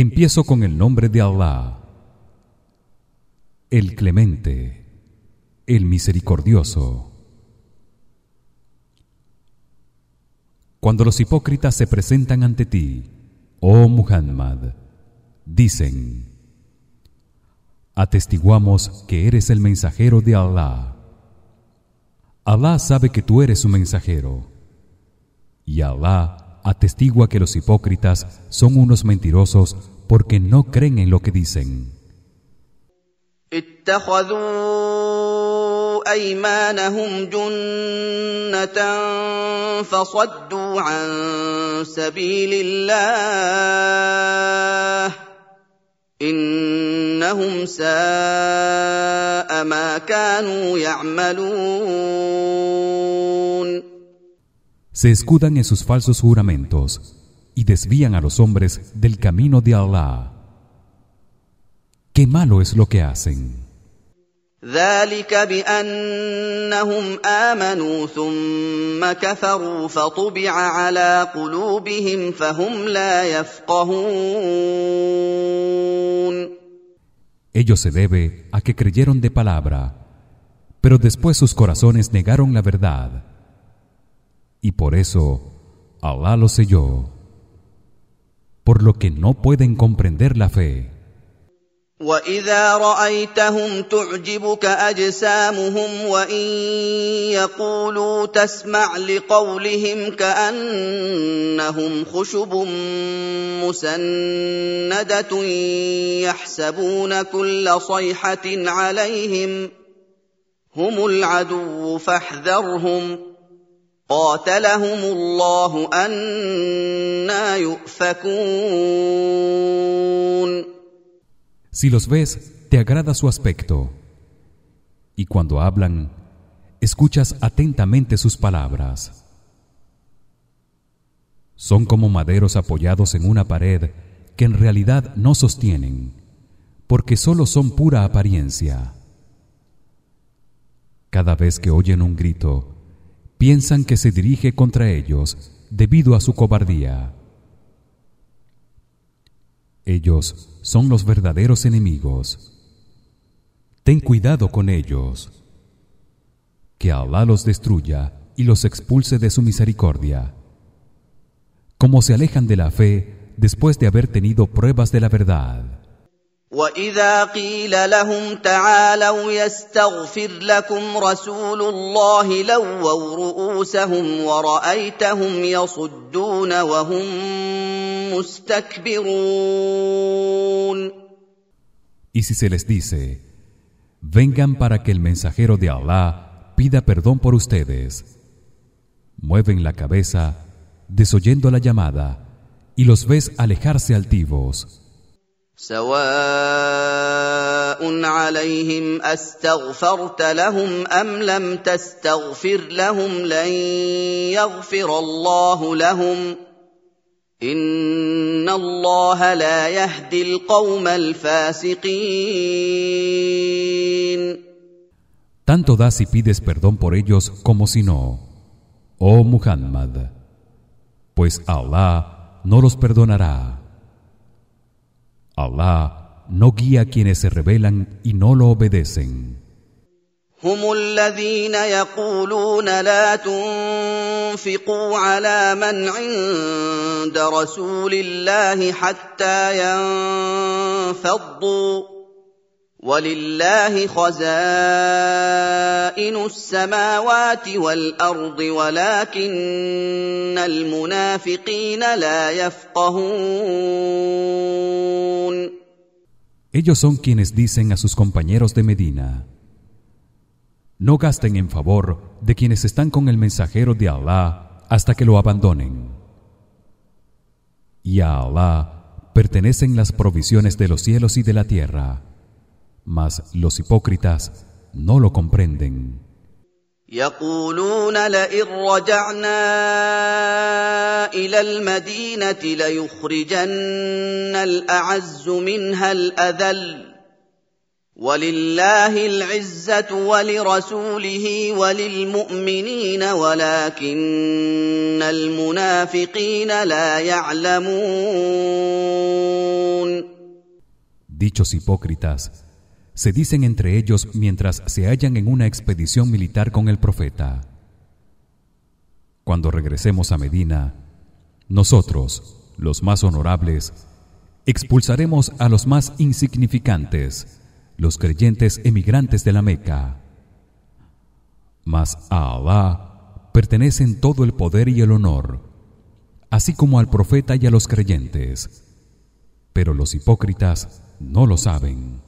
Empiezo con el nombre de Allah, el Clemente, el Misericordioso. Cuando los hipócritas se presentan ante ti, oh Muhammad, dicen: Atestiguamos que eres el mensajero de Allah. Allah sabe que tú eres su mensajero. Y Allah atestigua que los hipócritas son unos mentirosos porque no creen en lo que dicen. اتخذوا ايمانهم جنه فصدوا عن سبيل الله انهم ساء ما كانوا يعملون se escudan en sus falsos juramentos y desvían a los hombres del camino de Allah. Qué malo es lo que hacen. ذلك بانهم امنوا ثم كفروا فطبع على قلوبهم فهم لا يفقهون Ello se debe a que creyeron de palabra, pero después sus corazones negaron la verdad y por eso Allah lo selló por lo que no pueden comprender la fe واذا رايتهم تعجبك اجسامهم وان يقولوا تسمع لقولهم كانهم خشب مسنده يحسبون كل صيحه عليهم هم العدو فاحذرهم قاتلهم الله أنا يؤفكون Si los ves, te agrada su aspecto. Y cuando hablan, escuchas atentamente sus palabras. Son como maderos apoyados en una pared que en realidad no sostienen, porque solo son pura apariencia. Cada vez que oyen un grito, piensan que se dirige contra ellos debido a su cobardía. Ellos son los verdaderos enemigos. Ten cuidado con ellos. Que Allah los destruya y los expulse de su misericordia. Como se alejan de la fe después de haber tenido pruebas de la verdad. واذا قيل لهم تعالوا يستغفر لكم رسول الله لووا رؤوسهم ورايتهم يصدون وهم مستكبرون Y si se les dice vengan para que el mensajero de Allah pida perdón por ustedes mueven la cabeza desoyendo la llamada y los ves alejarse altivos سواء عليهم استغفرت لهم ام لم تستغفر لهم لن يغفر الله لهم ان الله لا يهدي القوم الفاسقين Tanto das y pides perdón por ellos como si no, oh Muhammad, pues Allah no los perdonará. Allah no guía a quienes se rebelan y no lo obedecen. هم الذين يقولون لا تنفقوا على من عند رسول الله حتى ينفضوا ولله خزائن السماوات والارض ولكن المنافقين لا يفقهون Ellos son quienes dicen a sus compañeros de Medina: No gasten en favor de quienes están con el mensajero de Allah hasta que lo abandonen. Y a Allah pertenecen las provisiones de los cielos y de la tierra mas los hipócritas no lo comprenden يقولون لئن رجعنا الى المدينه ليخرجن الاعز منها الاذل ولله العزه ولرسوله وللمؤمنين ولكن المنافقين لا يعلمون Dichos hipócritas se dicen entre ellos mientras se hallan en una expedición militar con el profeta. Cuando regresemos a Medina nosotros los más honorables expulsaremos a los más insignificantes los creyentes emigrantes de la Meca. Mas a Allah pertenecen todo el poder y el honor así como al profeta y a los creyentes. Pero los hipócritas no lo saben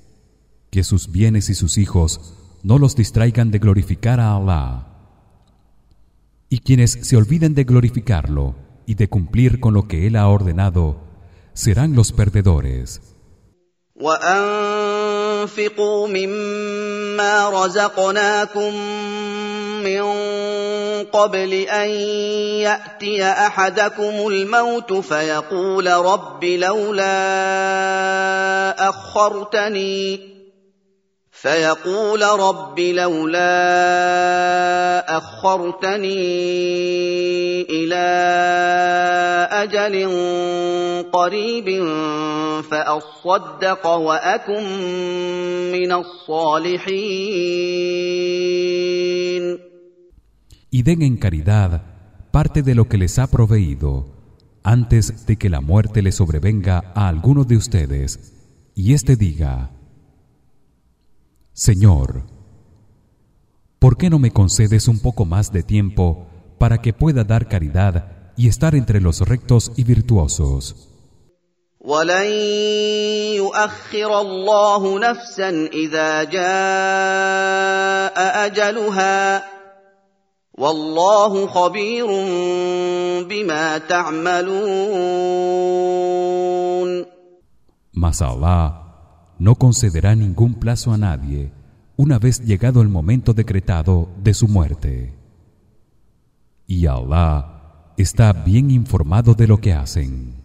que sus bienes y sus hijos no los distraigan de glorificar a Allah y quienes se olviden de glorificarlo y de cumplir con lo que él ha ordenado serán los perdedores وانفقوا مما رزقناكم من قبل ان ياتي احدكم الموت فيقول رب لولا اخرتني فيقول رب لولا اخرتني الى اجل قريب فاصدق واكن من الصالحين y den en caridad parte de lo que les ha proveído antes de que la muerte le sobrevenga a alguno de ustedes y éste diga Señor ¿por qué no me concedes un poco más de tiempo para que pueda dar caridad y estar entre los rectos y virtuosos Mas Allah no concederá ningún plazo a nadie una vez llegado el momento decretado de su muerte. Y Allah está bien informado de lo que hacen.